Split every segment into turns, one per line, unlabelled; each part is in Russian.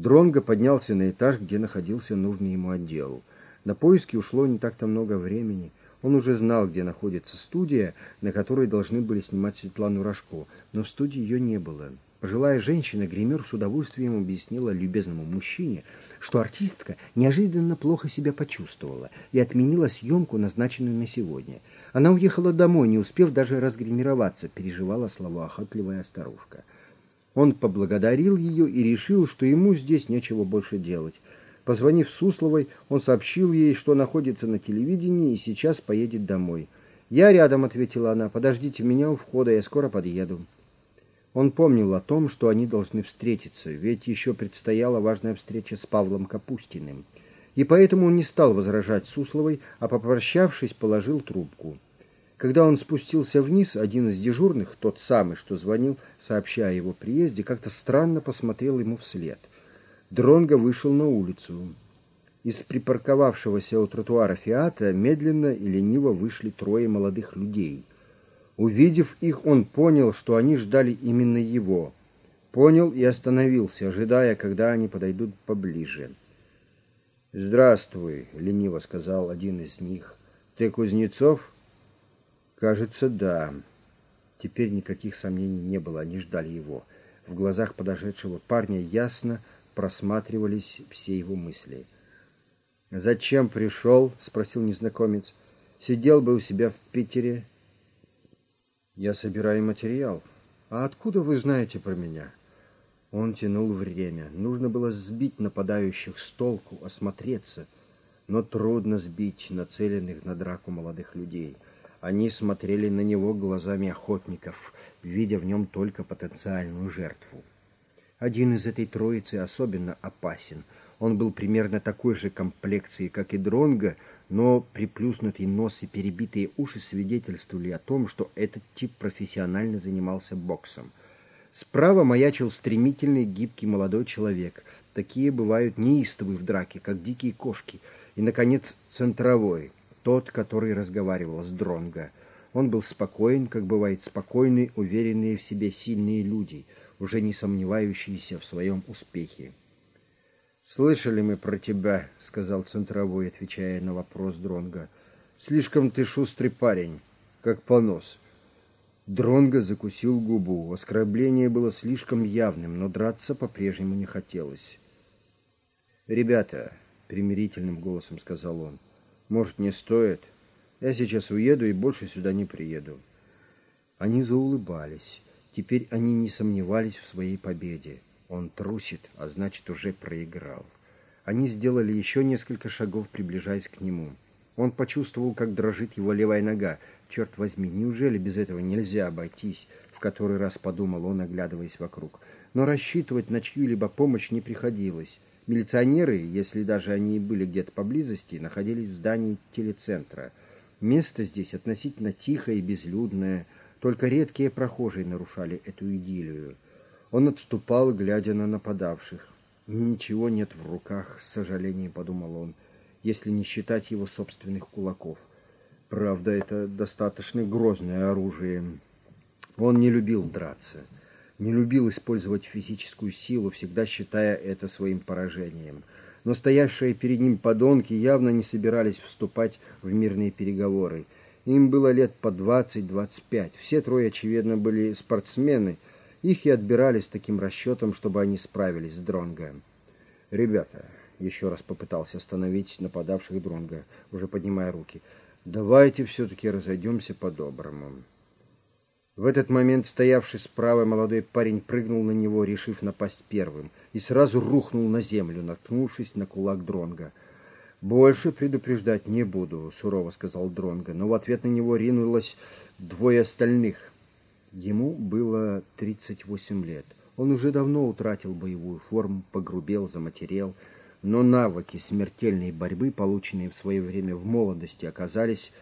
Дронго поднялся на этаж, где находился нужный ему отдел. На поиски ушло не так-то много времени. Он уже знал, где находится студия, на которой должны были снимать Светлану Рожко, но в студии ее не было. Пожилая женщина, гример, с удовольствием объяснила любезному мужчине, что артистка неожиданно плохо себя почувствовала и отменила съемку, назначенную на сегодня. Она уехала домой, не успев даже разгримироваться, переживала словоохотливая старушка. Он поблагодарил ее и решил, что ему здесь нечего больше делать. Позвонив Сусловой, он сообщил ей, что находится на телевидении и сейчас поедет домой. «Я рядом», — ответила она, — «подождите меня у входа, я скоро подъеду». Он помнил о том, что они должны встретиться, ведь еще предстояла важная встреча с Павлом Капустиным. И поэтому он не стал возражать Сусловой, а, попрощавшись, положил трубку. Когда он спустился вниз, один из дежурных, тот самый, что звонил, сообщая о его приезде, как-то странно посмотрел ему вслед. Дронго вышел на улицу. Из припарковавшегося у тротуара «Фиата» медленно и лениво вышли трое молодых людей. Увидев их, он понял, что они ждали именно его. Понял и остановился, ожидая, когда они подойдут поближе. «Здравствуй», — лениво сказал один из них. «Ты Кузнецов?» Кажется, да. Теперь никаких сомнений не было, они ждали его. В глазах подошедшего парня ясно просматривались все его мысли. «Зачем пришел?» — спросил незнакомец. «Сидел бы у себя в Питере». «Я собираю материал. А откуда вы знаете про меня?» Он тянул время. Нужно было сбить нападающих с толку, осмотреться. Но трудно сбить нацеленных на драку молодых людей — они смотрели на него глазами охотников, видя в нем только потенциальную жертву. Один из этой троицы особенно опасен. Он был примерно такой же комплекции, как и Дронго, но приплюснутый нос и перебитые уши свидетельствовали о том, что этот тип профессионально занимался боксом. Справа маячил стремительный, гибкий молодой человек. Такие бывают неистовы в драке, как дикие кошки. И, наконец, центровой — тот, который разговаривал с Дронго. Он был спокоен, как бывает спокойны, уверенные в себе сильные люди, уже не сомневающиеся в своем успехе. «Слышали мы про тебя», — сказал центровой, отвечая на вопрос Дронга. «Слишком ты шустрый парень, как понос». Дронго закусил губу. Оскорбление было слишком явным, но драться по-прежнему не хотелось. «Ребята», — примирительным голосом сказал он, — может, не стоит? Я сейчас уеду и больше сюда не приеду. Они заулыбались. Теперь они не сомневались в своей победе. Он трусит, а значит, уже проиграл. Они сделали еще несколько шагов, приближаясь к нему. Он почувствовал, как дрожит его левая нога. Черт возьми, неужели без этого нельзя обойтись? В который раз подумал он, оглядываясь вокруг. Но рассчитывать на чью-либо помощь не приходилось. Милиционеры, если даже они были где-то поблизости, находились в здании телецентра. Место здесь относительно тихое и безлюдное, только редкие прохожие нарушали эту идиллию. Он отступал, глядя на нападавших. «Ничего нет в руках», — с сожалением подумал он, если не считать его собственных кулаков. Правда, это достаточно грозное оружие. Он не любил драться не любил использовать физическую силу, всегда считая это своим поражением. Но стоявшие перед ним подонки явно не собирались вступать в мирные переговоры. Им было лет по двадцать-двадцать пять. Все трое, очевидно, были спортсмены. Их и отбирали с таким расчетом, чтобы они справились с Дронго. «Ребята», — еще раз попытался остановить нападавших Дронго, уже поднимая руки, — «давайте все-таки разойдемся по-доброму». В этот момент стоявший справа молодой парень прыгнул на него, решив напасть первым, и сразу рухнул на землю, наткнувшись на кулак Дронга. «Больше предупреждать не буду», — сурово сказал Дронга, но в ответ на него ринулось двое остальных. Ему было 38 лет. Он уже давно утратил боевую форму, погрубел, заматерел, но навыки смертельной борьбы, полученные в свое время в молодости, оказались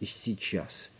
и сейчас —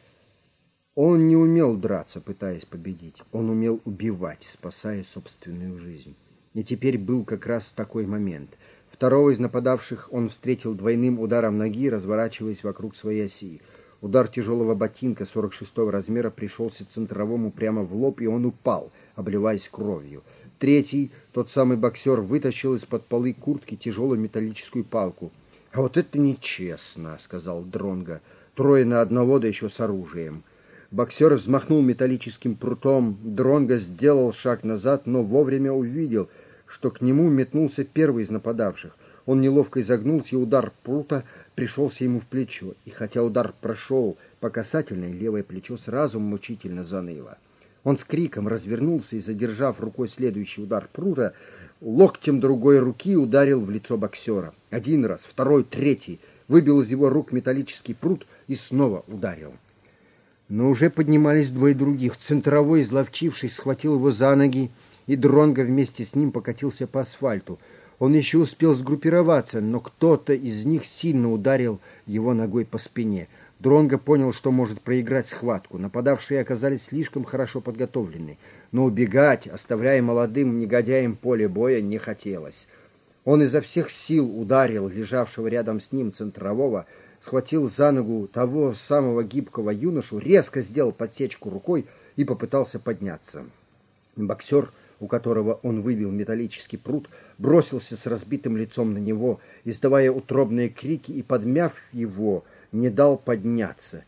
он не умел драться, пытаясь победить. Он умел убивать, спасая собственную жизнь. И теперь был как раз такой момент. Второго из нападавших он встретил двойным ударом ноги, разворачиваясь вокруг своей оси. Удар тяжелого ботинка 46-го размера пришелся центровому прямо в лоб, и он упал, обливаясь кровью. третий, тот самый боксер, вытащил из-под полы куртки тяжелую металлическую палку. «А вот это нечестно», — сказал Дронга. «Трое на одного, да еще с оружием». Боксер взмахнул металлическим прутом. Дронго сделал шаг назад, но вовремя увидел, что к нему метнулся первый из нападавших. Он неловко изогнулся, и удар прута пришелся ему в плечо. И хотя удар прошел по касательной, левое плечо сразу мучительно заныло. Он с криком развернулся и, задержав рукой следующий удар прута, локтем другой руки ударил в лицо боксера. Один раз, второй, третий. Выбил из его рук металлический прут и снова ударил. Но уже поднимались двое других. Центровой, изловчившись, схватил его за ноги, и Дронго вместе с ним покатился по асфальту. Он еще успел сгруппироваться, но кто-то из них сильно ударил его ногой по спине. Дронго понял, что может проиграть схватку. Нападавшие оказались слишком хорошо подготовлены. Но убегать, оставляя молодым негодяем поле боя, не хотелось. Он изо всех сил ударил лежавшего рядом с ним центрового, схватил за ногу того самого гибкого юношу, резко сделал подсечку рукой и попытался подняться. Боксер, у которого он выбил металлический пруд, бросился с разбитым лицом на него, издавая утробные крики и, подмяв его, не дал подняться.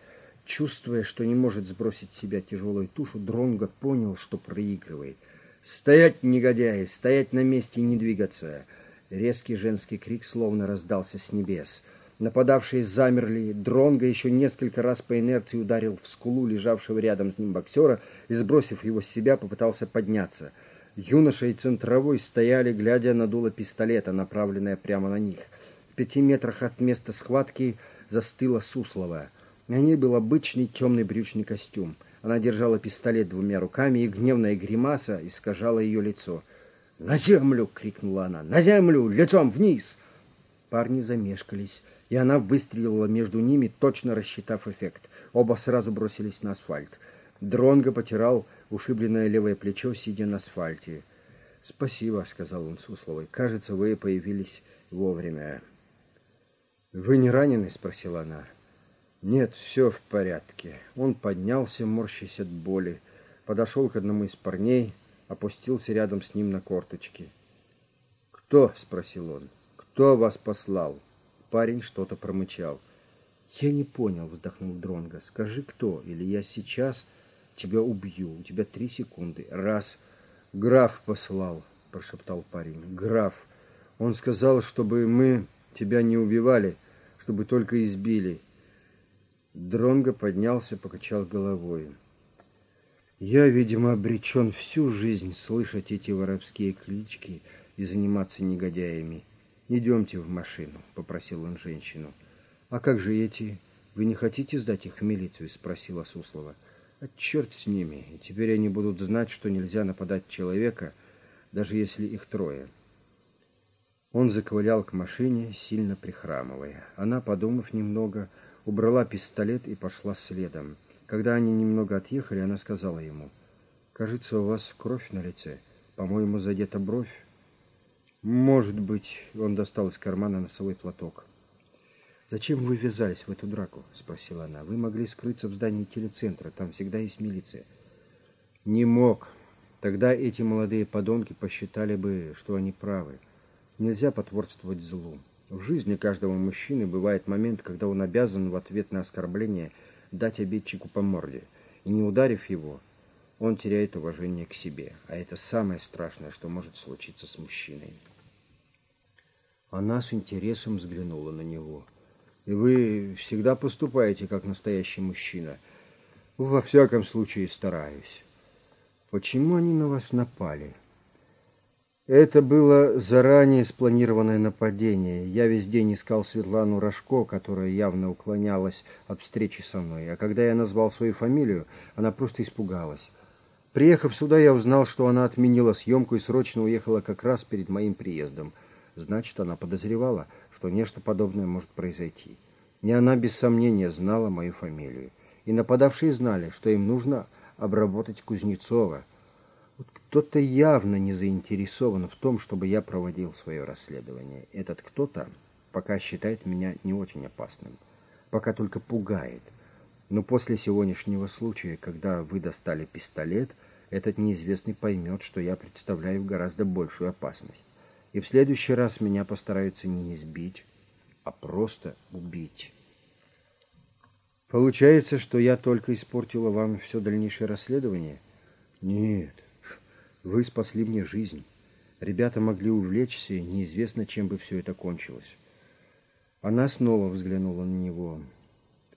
Чувствуя, что не может сбросить с себя тяжелую тушу, Дронго понял, что проигрывает. «Стоять, негодяи! Стоять на месте и не двигаться!» Резкий женский крик словно раздался с небес — Нападавшие замерли. Дронго еще несколько раз по инерции ударил в скулу лежавшего рядом с ним боксера и, сбросив его с себя, попытался подняться. Юноша и центровой стояли, глядя на дуло пистолета, направленное прямо на них. В пяти метрах от места схватки застыла Суслова. На ней был обычный темный брючный костюм. Она держала пистолет двумя руками, и гневная гримаса искажала ее лицо. «На землю!» — крикнула она. «На землю! Лицом вниз!» Парни замешкались и она выстрелила между ними, точно рассчитав эффект. Оба сразу бросились на асфальт. Дронго потирал ушибленное левое плечо, сидя на асфальте. «Спасибо», — сказал он Сусловой. «Кажется, вы появились вовремя». «Вы не ранены?» — спросила она. «Нет, все в порядке». Он поднялся, морщась от боли, подошел к одному из парней, опустился рядом с ним на корточки. «Кто?» — спросил он. «Кто вас послал?» Парень что-то промычал. «Я не понял», — вздохнул Дронго. «Скажи, кто, или я сейчас тебя убью. У тебя три секунды. Раз. Граф послал», — прошептал парень. «Граф. Он сказал, чтобы мы тебя не убивали, чтобы только избили». Дронго поднялся, покачал головой. «Я, видимо, обречен всю жизнь слышать эти воровские клички и заниматься негодяями. «Идемте в машину», — попросил он женщину. «А как же эти? Вы не хотите сдать их в милицию?» — спросила Суслова. «А черт с ними, теперь они будут знать, что нельзя нападать человека, даже если их трое». Он заковылял к машине, сильно прихрамывая. Она, подумав немного, убрала пистолет и пошла следом. Когда они немного отъехали, она сказала ему, «Кажется, у вас кровь на лице. По-моему, задета бровь». «Может быть...» — он достал из кармана носовой платок. «Зачем вы ввязались в эту драку?» — спросила она. «Вы могли скрыться в здании телецентра. Там всегда есть милиция». «Не мог. Тогда эти молодые подонки посчитали бы, что они правы. Нельзя потворствовать злу. В жизни каждого мужчины бывает момент, когда он обязан в ответ на оскорбление дать обидчику по морде. И не ударив его, он теряет уважение к себе. А это самое страшное, что может случиться с мужчиной. Она с интересом взглянула на него. «И вы всегда поступаете, как настоящий мужчина?» «Во всяком случае, стараюсь». «Почему они на вас напали?» Это было заранее спланированное нападение. Я весь день искал Светлану Рожко, которая явно уклонялась от встречи со мной. А когда я назвал свою фамилию, она просто испугалась. Приехав сюда, я узнал, что она отменила съемку и срочно уехала как раз перед моим приездом. Значит, она подозревала, что нечто подобное может произойти. И она без сомнения знала мою фамилию. И нападавшие знали, что им нужно обработать Кузнецова. Вот кто-то явно не заинтересован в том, чтобы я проводил свое расследование. Этот кто-то пока считает меня не очень опасным, пока только пугает. Но после сегодняшнего случая, когда вы достали пистолет, этот неизвестный поймет, что я представляю гораздо большую опасность. И в следующий раз меня постараются не избить, а просто убить. Получается, что я только испортила вам все дальнейшее расследование? Нет, вы спасли мне жизнь. Ребята могли увлечься, и неизвестно, чем бы все это кончилось. Она снова взглянула на него.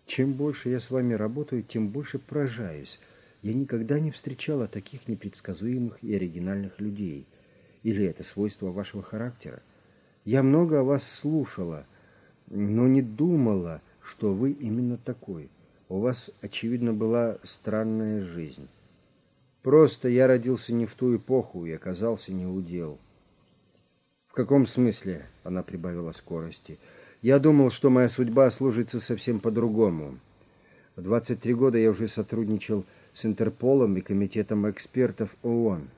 Чем больше я с вами работаю, тем больше поражаюсь. Я никогда не встречала таких непредсказуемых и оригинальных людей. Или это свойство вашего характера? Я много о вас слушала, но не думала, что вы именно такой. У вас, очевидно, была странная жизнь. Просто я родился не в ту эпоху и оказался не у дел. В каком смысле? Она прибавила скорости. Я думал, что моя судьба служится совсем по-другому. В 23 года я уже сотрудничал с Интерполом и комитетом экспертов ООН.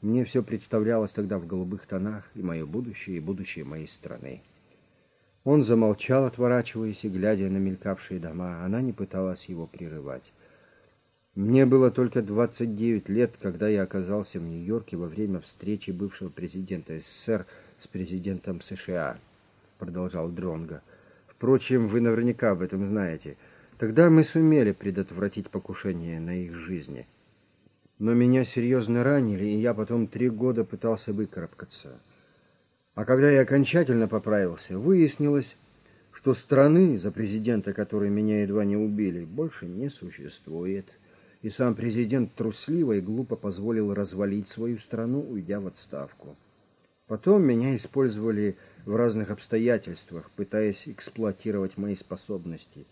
Мне все представлялось тогда в голубых тонах, и мое будущее, и будущее моей страны. Он замолчал, отворачиваясь и глядя на мелькавшие дома. Она не пыталась его прерывать. Мне было только 29 лет, когда я оказался в Нью-Йорке во время встречи бывшего президента СССР с президентом США, продолжал Дронга. Впрочем, вы наверняка об этом знаете. Тогда мы сумели предотвратить покушение на их жизни. Но меня серьезно ранили, и я потом три года пытался выкарабкаться. А когда я окончательно поправился, выяснилось, что страны, за президента которой меня едва не убили, больше не существует. И сам президент трусливо и глупо позволил развалить свою страну, уйдя в отставку. Потом меня использовали в разных обстоятельствах, пытаясь эксплуатировать мои способности.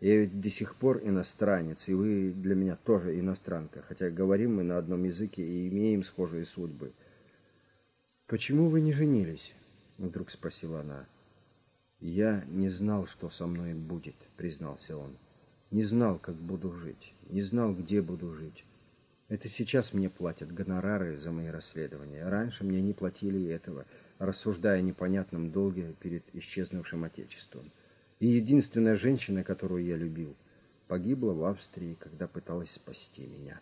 Я ведь до сих пор иностранец, и вы для меня тоже иностранка, хотя говорим мы на одном языке и имеем схожие судьбы. «Почему вы не женились?» — вдруг спросила она. «Я не знал, что со мной будет», — признался он. «Не знал, как буду жить, не знал, где буду жить. Это сейчас мне платят гонорары за мои расследования. Раньше мне не платили этого, рассуждая непонятном долге перед исчезнувшим отечеством. И единственная женщина, которую я любил, погибла в Австрии, когда пыталась спасти меня».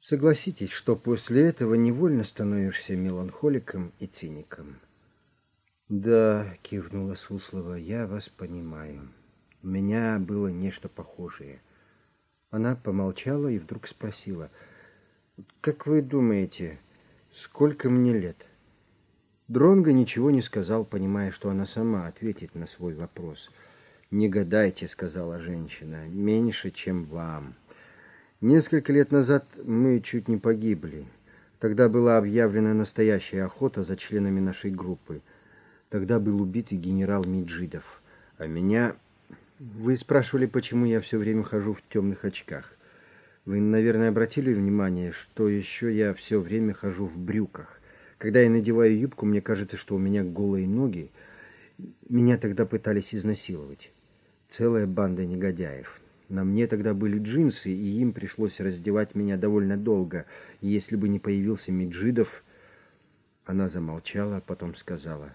Согласитесь, что после этого невольно становишься меланхоликом и циником. Да, кивнула Суслова, я вас понимаю. У меня было нечто похожее. Она помолчала и вдруг спросила, «Как вы думаете, сколько мне лет?» Дронго ничего не сказал, понимая, что она сама ответит на свой вопрос. «Не гадайте», — сказала женщина, — «меньше, чем вам». Несколько лет назад мы чуть не погибли. Тогда была объявлена настоящая охота за членами нашей группы. Тогда был убит и генерал Миджидов. А меня... Вы спрашивали, почему я все время хожу в темных очках. Вы, наверное, обратили внимание, что еще я все время хожу в брюках. Когда я надеваю юбку, мне кажется, что у меня голые ноги. Меня тогда пытались изнасиловать. Целая банда негодяев. На мне тогда были джинсы, и им пришлось раздевать меня довольно долго. Если бы не появился Меджидов... Она замолчала, а потом сказала.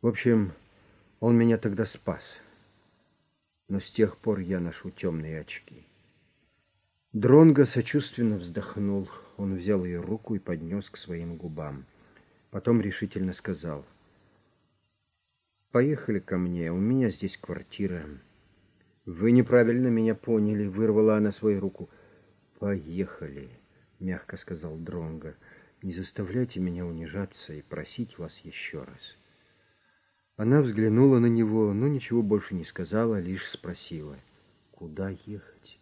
В общем, он меня тогда спас. Но с тех пор я ношу темные очки. Дронго сочувственно вздохнул. Он взял ее руку и поднес к своим губам. Потом решительно сказал. «Поехали ко мне, у меня здесь квартира». «Вы неправильно меня поняли», — вырвала она свою руку. «Поехали», — мягко сказал Дронго. «Не заставляйте меня унижаться и просить вас еще раз». Она взглянула на него, но ничего больше не сказала, лишь спросила, «Куда ехать?»